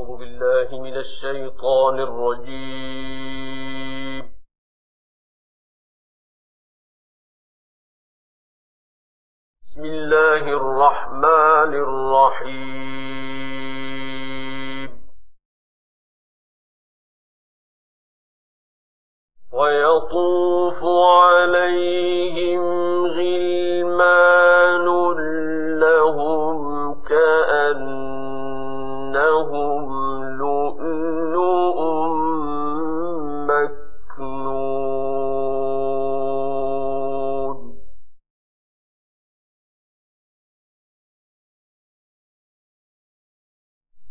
أعوذ بالله من الشيطان الرجيم. بسم الله الرحمن الرحيم. ويطوف عليهم غلمان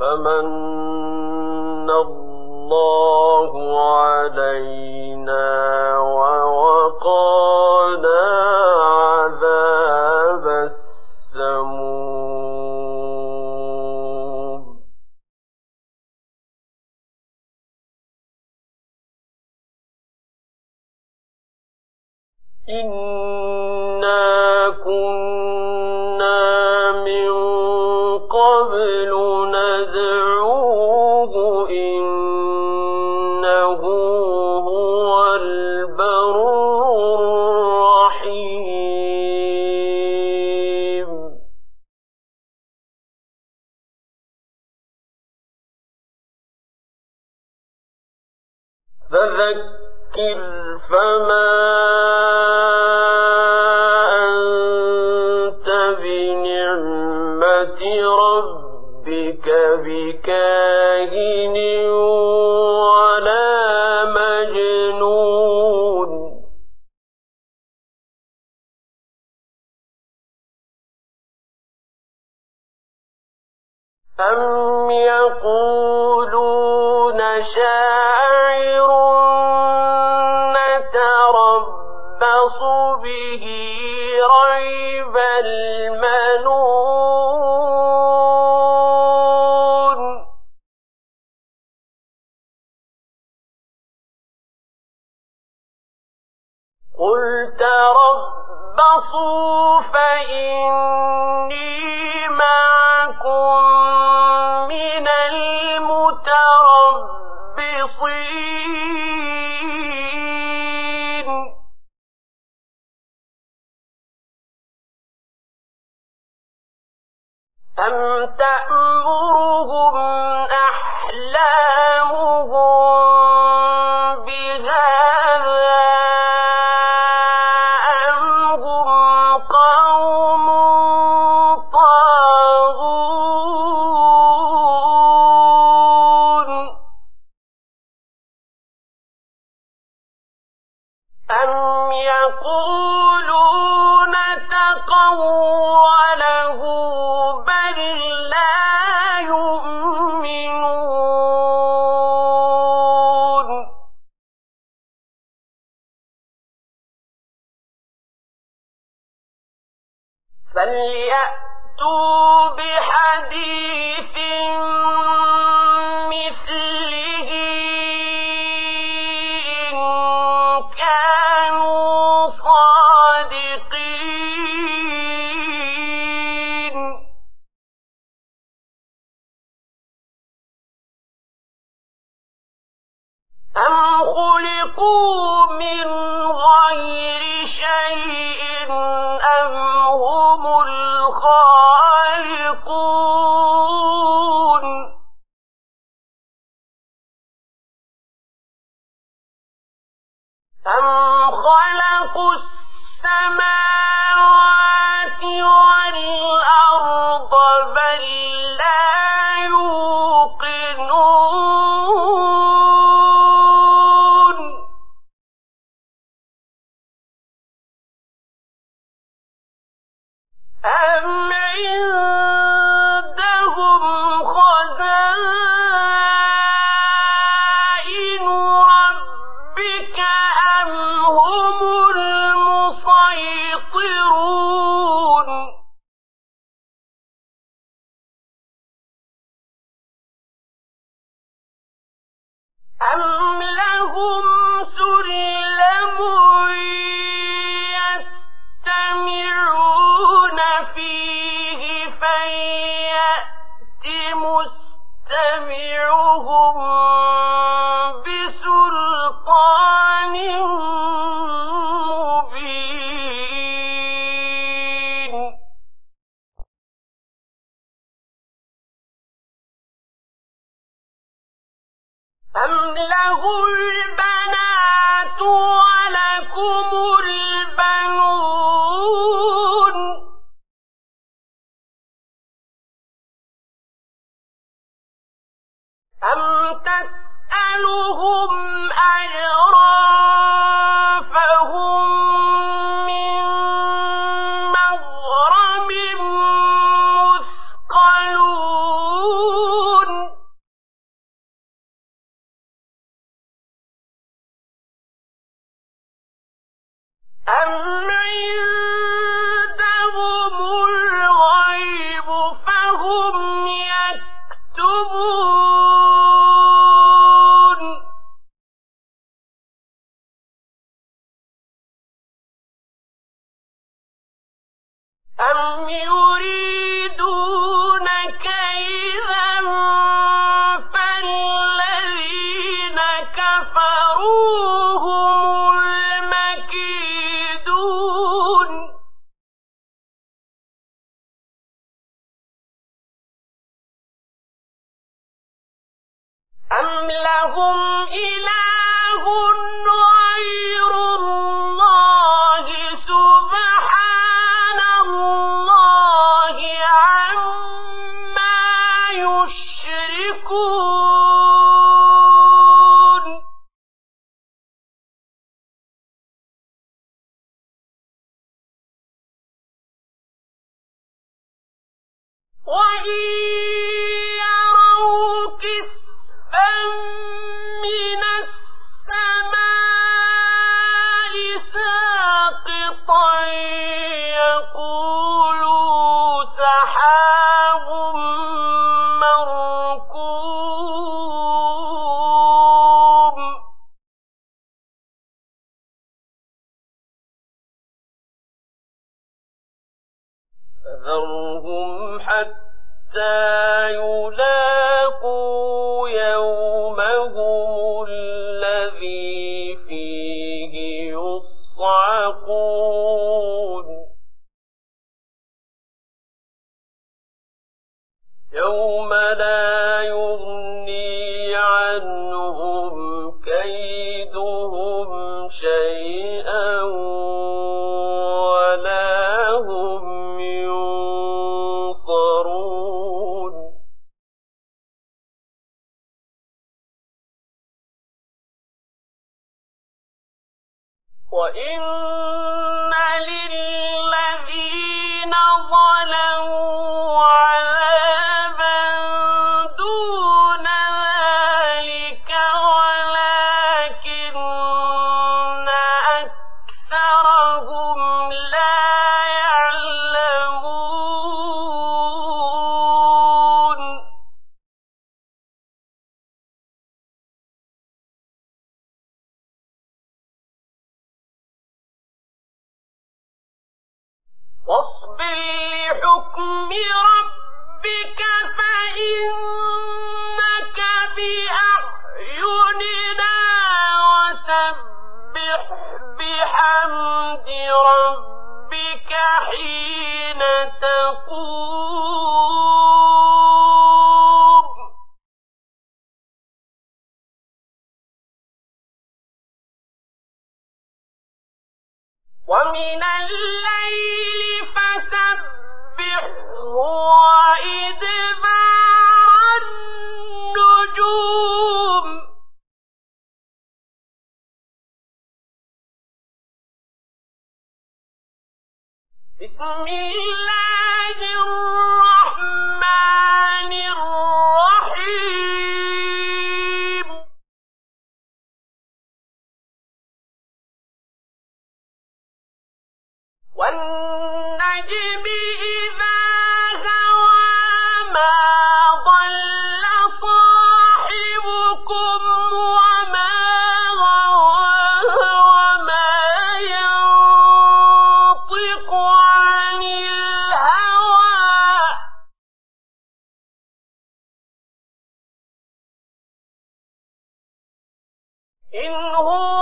فمن الله علينا فذكر فما أنت بنعمة ربك بكاهن ولا مجنون. أم يقولون شاعر نتربص به ريب لهم إله شيئا ولا هم ينصرون وإن واصبر لحكم ربك فإن بسم الله إن هو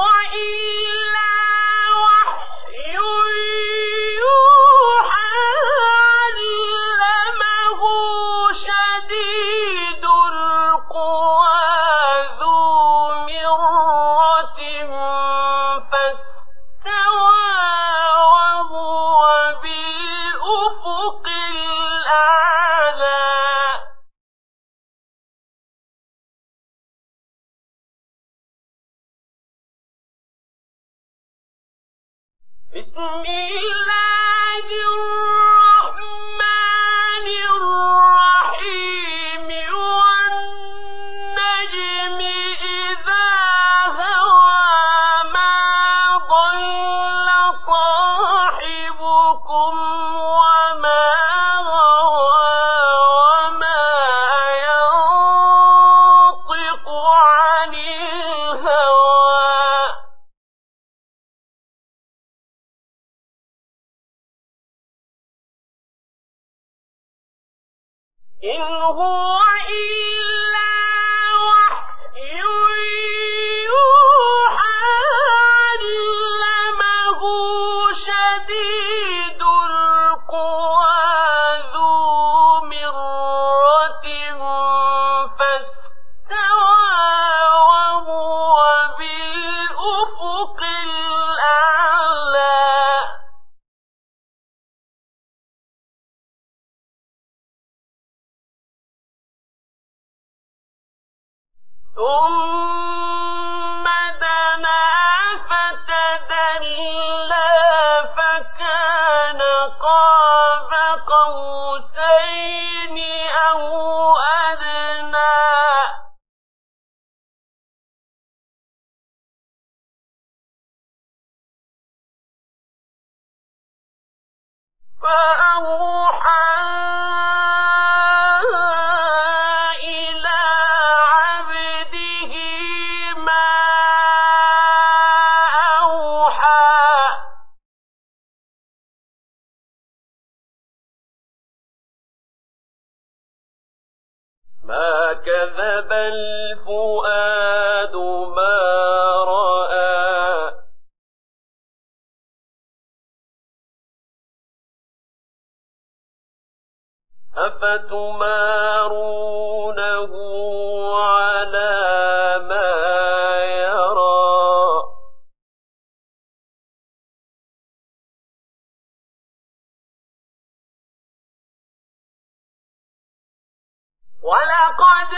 ولقد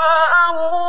فأوحى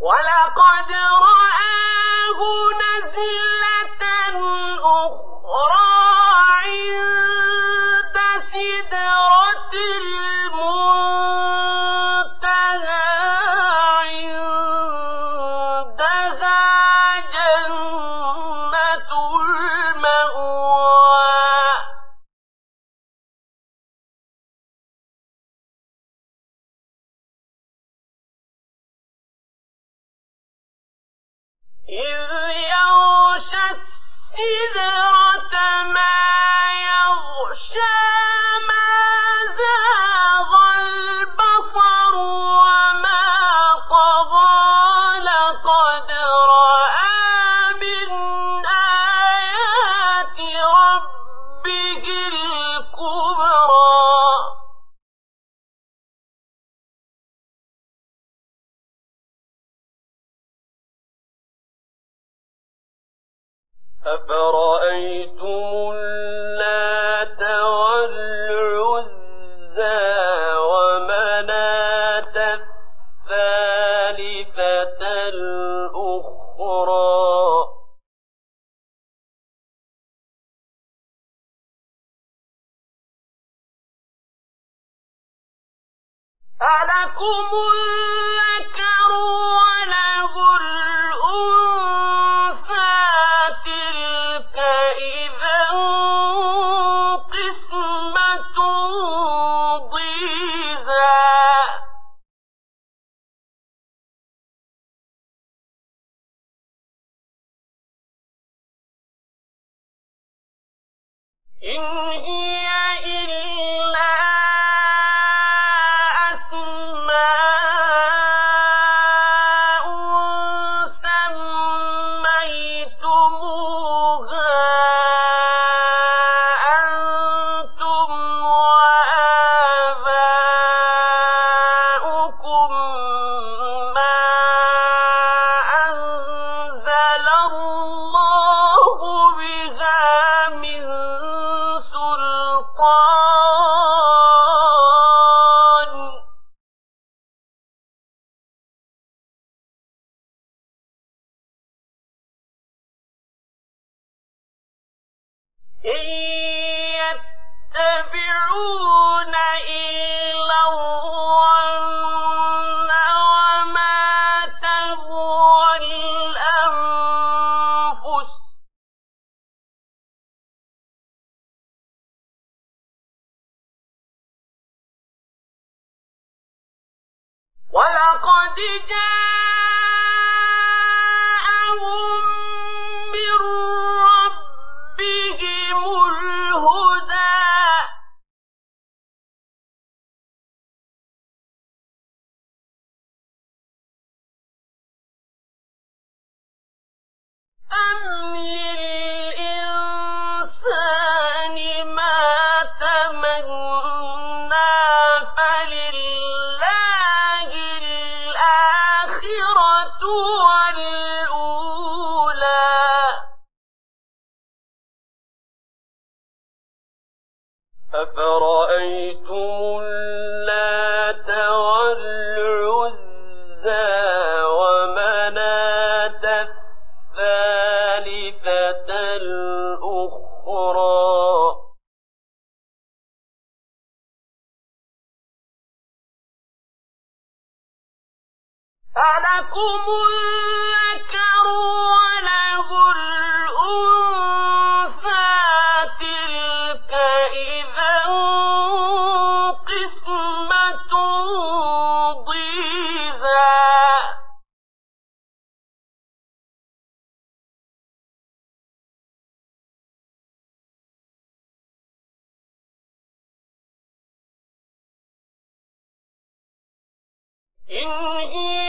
ولقد ألكم ولقد جاءهم إن